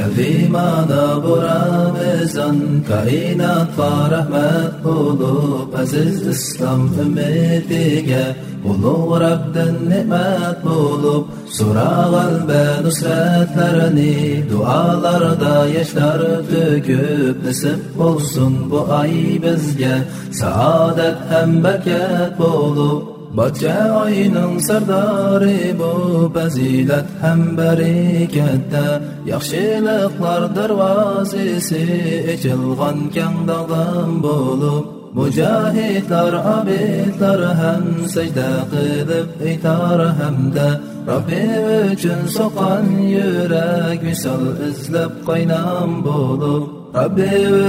Keldi mana bu Ramazan Kainatga rahmet bulup Aziz İslam ümmetiga Ulug' Rabdan ne'mat bulup Sura qalbe nusratlarini Dualarda yaşlar döküp Nasip olsun bu ay bizga Saadet hem bereket bulup Barcha oyning sardori bu fazilat ham barakatda yaxshiliklar darvozasi ochilgan kang dog'dan bo'lib mujohidlar abidlar ham sajda qilib aytar hamda Rabbi uchun so'qan yurak misol izlab qaynam bo'lib Rabbi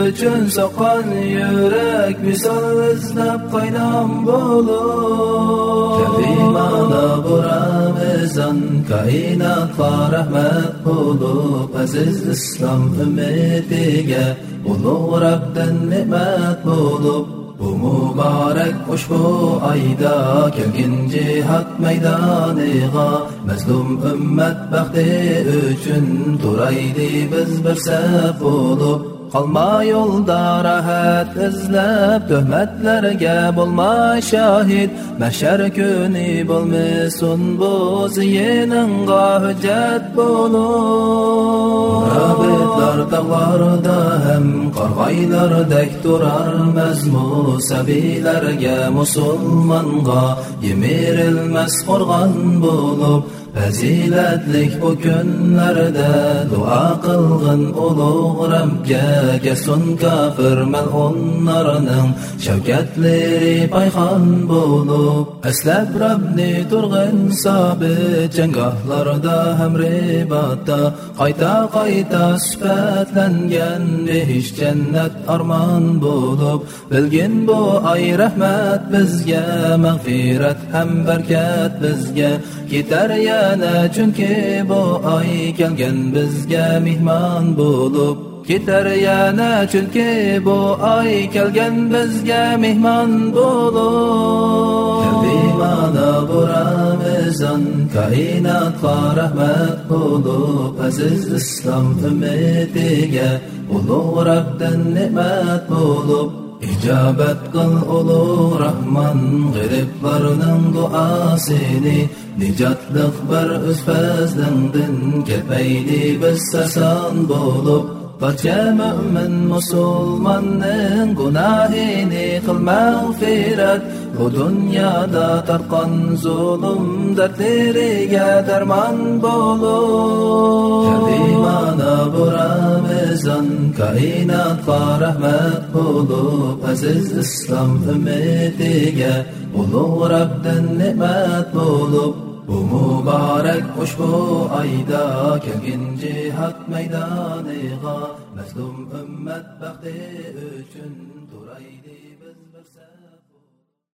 uchun so'qan yurak misol izlab qaynam bo'lib Kalimana bu Ramazan kainatga rahmat bo'lib aziz islom ummatiga ulug' Rabdan ne'mat bo'lib Bu mübarek ushbu ayda kelgin cihat maydoniga mazlum ummat baxti uchun turaydi biz bir saf bo'lib Qalma yo'lda rahat izlab Töhmetlerge bulma şahid Mahşer kuni bulmisun bu ziyininga hüccet bulur. Rabitlar dağlarda hem Qargaylardek durar. Mezmu Sabilerge musulmanga. Yemirilmez qorgan bulup Faziletlik bu günlerde dua qılgın ulug' Rabbga Kesun kafir mal'unlarning shavkatleri payxon bo'lib Aslab Rabbni turg'in sabit janggohlarda ham ribatda qayta qayta sifatlangan behish jannat armon bo'lib bilgin bu ay rahmat bizga mag'firat ham barkat bizga ketar yana chunki bu ay kelgan bizga mehmon bo'lib ketar yana chunki bu ay kelgan bizga mehmon bo'lib keldi mana bu ramazon koinotga rahmat bo'lib aziz islom ummatiga ulug' rabdan ne'mat bo'lib ijobat qil ulug' rahmon g'iriblarning duosini nijotliq bir o'z fazlingdin kelmaydi biz sason bo'lib barcha mo'min musulmonning gunohini qil mag'firat bu dunyoda tarqon zulm dardlariga darmon bo'lib Ya inatla rəhmət bulub əziz İslam ümidiyə. Uluq Rəbdən nimət bulub Bu mübarək ushbu ayda kelgin cihat meydaniga Məzlum ümmət bəxti üçün duraydi biz bir